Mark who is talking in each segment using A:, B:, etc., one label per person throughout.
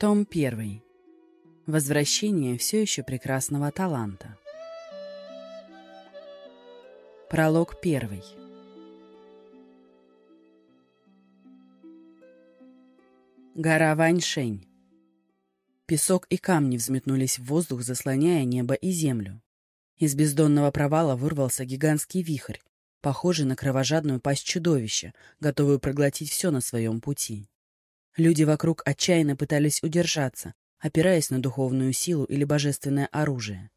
A: Том 1. Возвращение все еще прекрасного таланта. Пролог 1. Гора Ваньшень. Песок и камни взметнулись в воздух, заслоняя небо и землю. Из бездонного провала вырвался гигантский вихрь, похожий на кровожадную пасть чудовища, готовую проглотить все на своем пути. Люди вокруг отчаянно пытались удержаться, опираясь на духовную силу или божественное оружие.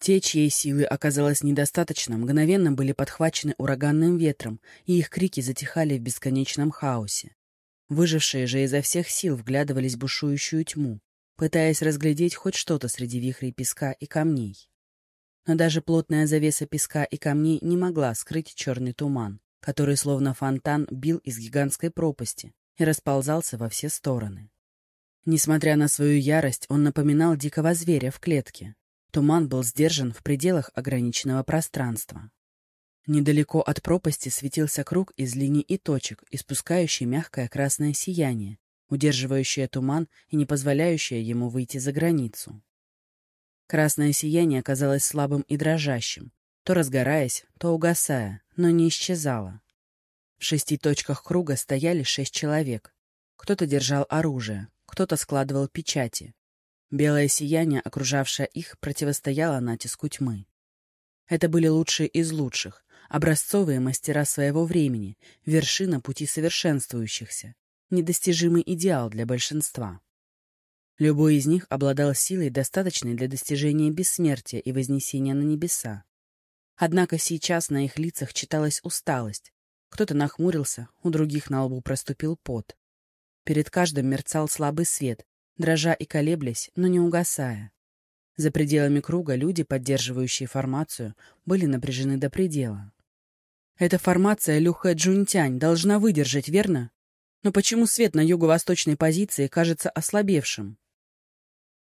A: Те, чьей силы оказалось недостаточно, мгновенно были подхвачены ураганным ветром, и их крики затихали в бесконечном хаосе. Выжившие же изо всех сил вглядывались в бушующую тьму, пытаясь разглядеть хоть что-то среди вихрей песка и камней. Но даже плотная завеса песка и камней не могла скрыть черный туман, который словно фонтан бил из гигантской пропасти, и расползался во все стороны. Несмотря на свою ярость, он напоминал дикого зверя в клетке. Туман был сдержан в пределах ограниченного пространства. Недалеко от пропасти светился круг из линий и точек, испускающий мягкое красное сияние, удерживающее туман и не позволяющее ему выйти за границу. Красное сияние оказалось слабым и дрожащим, то разгораясь, то угасая, но не исчезало. В шести точках круга стояли шесть человек. Кто-то держал оружие, кто-то складывал печати. Белое сияние, окружавшее их, противостояло натиску тьмы. Это были лучшие из лучших, образцовые мастера своего времени, вершина пути совершенствующихся, недостижимый идеал для большинства. Любой из них обладал силой, достаточной для достижения бессмертия и вознесения на небеса. Однако сейчас на их лицах читалась усталость, кто-то нахмурился, у других на лбу проступил пот. Перед каждым мерцал слабый свет, дрожа и колеблясь, но не угасая. За пределами круга люди, поддерживающие формацию, были напряжены до предела. Эта формация Люхэ Джунтянь должна выдержать, верно? Но почему свет на юго-восточной позиции кажется ослабевшим?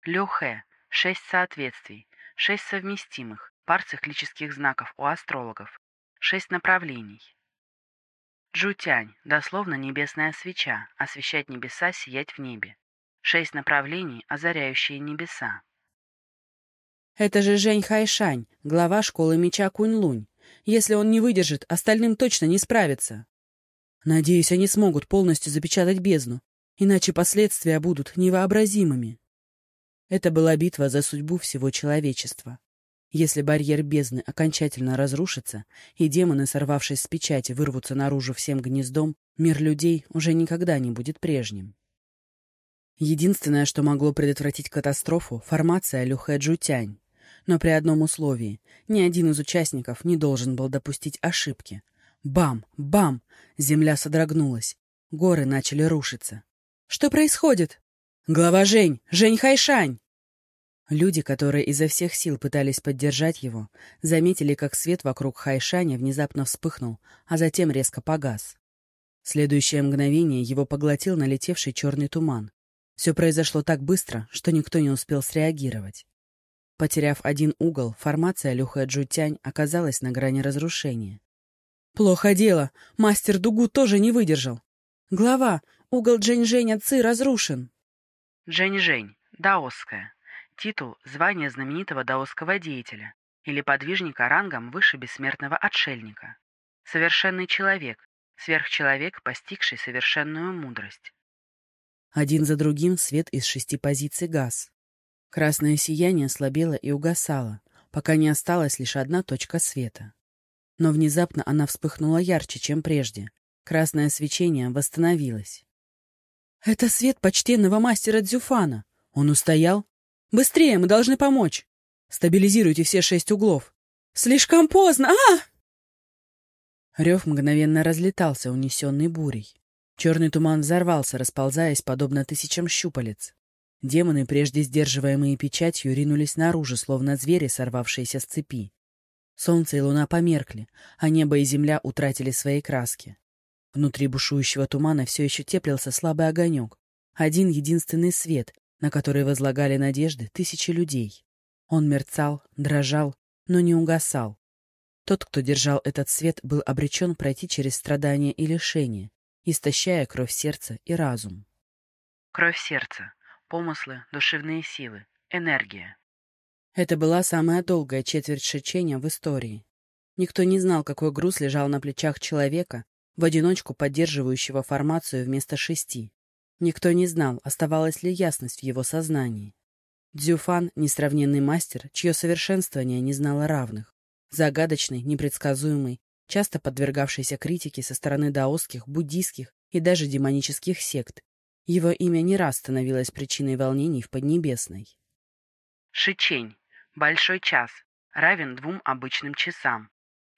B: Люхэ — шесть соответствий, шесть совместимых, пар циклических знаков у астрологов, шесть направлений. Джутянь, дословно небесная свеча, освещать небеса, сиять в небе. Шесть направлений, озаряющие небеса.
A: Это же Жень Хайшань, глава школы меча Кунь-Лунь. Если он не выдержит, остальным точно не справится. Надеюсь, они смогут полностью запечатать бездну, иначе последствия будут невообразимыми. Это была битва за судьбу всего человечества. Если барьер бездны окончательно разрушится, и демоны, сорвавшись с печати, вырвутся наружу всем гнездом, мир людей уже никогда не будет прежним. Единственное, что могло предотвратить катастрофу — формация Люхэ Джутянь. Но при одном условии — ни один из участников не должен был допустить ошибки. Бам! Бам! Земля содрогнулась. Горы начали рушиться. «Что происходит?» «Глава Жень! Жень Хайшань!» Люди, которые изо всех сил пытались поддержать его, заметили, как свет вокруг Хайшаня внезапно вспыхнул, а затем резко погас. В следующее мгновение его поглотил налетевший черный туман. Все произошло так быстро, что никто не успел среагировать. Потеряв один угол, формация Люха Джутянь оказалась на грани разрушения. «Плохо дело. Мастер Дугу тоже не выдержал. Глава, угол Джень-Женя Ци разрушен».
B: Джень-Жень, даосская. Титул – звание знаменитого даосского деятеля или подвижника рангом выше бессмертного отшельника. Совершенный человек, сверхчеловек, постигший совершенную мудрость.
A: Один за другим свет из шести позиций газ. Красное сияние слабело и угасало, пока не осталась лишь одна точка света. Но внезапно она вспыхнула ярче, чем прежде. Красное свечение восстановилось. «Это свет почтенного мастера Дзюфана! Он устоял Быстрее, мы должны помочь. Стабилизируйте все шесть углов. Слишком поздно! А! Рев мгновенно разлетался, унесенный бурей. Черный туман взорвался, расползаясь, подобно тысячам щупалец. Демоны, прежде сдерживаемые печатью, ринулись наружу, словно звери, сорвавшиеся с цепи. Солнце и луна померкли, а небо и земля утратили свои краски. Внутри бушующего тумана все еще теплился слабый огонек. Один единственный свет, на который возлагали надежды тысячи людей. Он мерцал, дрожал, но не угасал. Тот, кто держал этот свет, был обречен пройти через страдания и лишения, истощая кровь сердца и разум.
B: Кровь сердца. помыслы, душевные силы, энергия.
A: Это была самая долгая четверть шечения в истории. Никто не знал, какой груз лежал на плечах человека, в одиночку поддерживающего формацию вместо шести. Никто не знал, оставалась ли ясность в его сознании. Дзюфан — несравненный мастер, чье совершенствование не знало равных. Загадочный, непредсказуемый, часто подвергавшийся критике со стороны даосских, буддийских и даже демонических сект. Его имя не раз становилось причиной волнений в Поднебесной.
B: Шичень. Большой час. Равен двум обычным часам.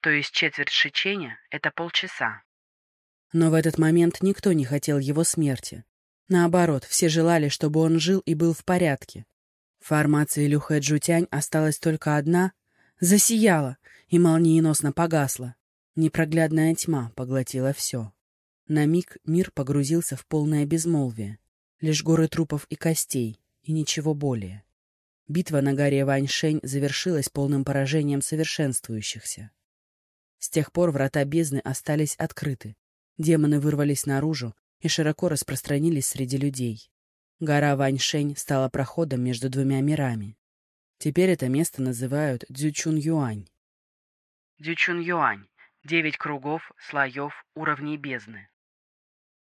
B: То есть четверть шичения — это полчаса.
A: Но в этот момент никто не хотел его смерти. Наоборот, все желали, чтобы он жил и был в порядке. В формации Люхэ Джутянь осталась только одна, засияла и молниеносно погасла. Непроглядная тьма поглотила все. На миг мир погрузился в полное безмолвие. Лишь горы трупов и костей, и ничего более. Битва на горе Ваньшень завершилась полным поражением совершенствующихся. С тех пор врата бездны остались открыты. Демоны вырвались наружу и широко распространились среди людей. Гора Ваньшень стала проходом между двумя мирами. Теперь это место называют Дзючун-Юань.
B: Дзючун-Юань. Девять кругов, слоев, уровней бездны.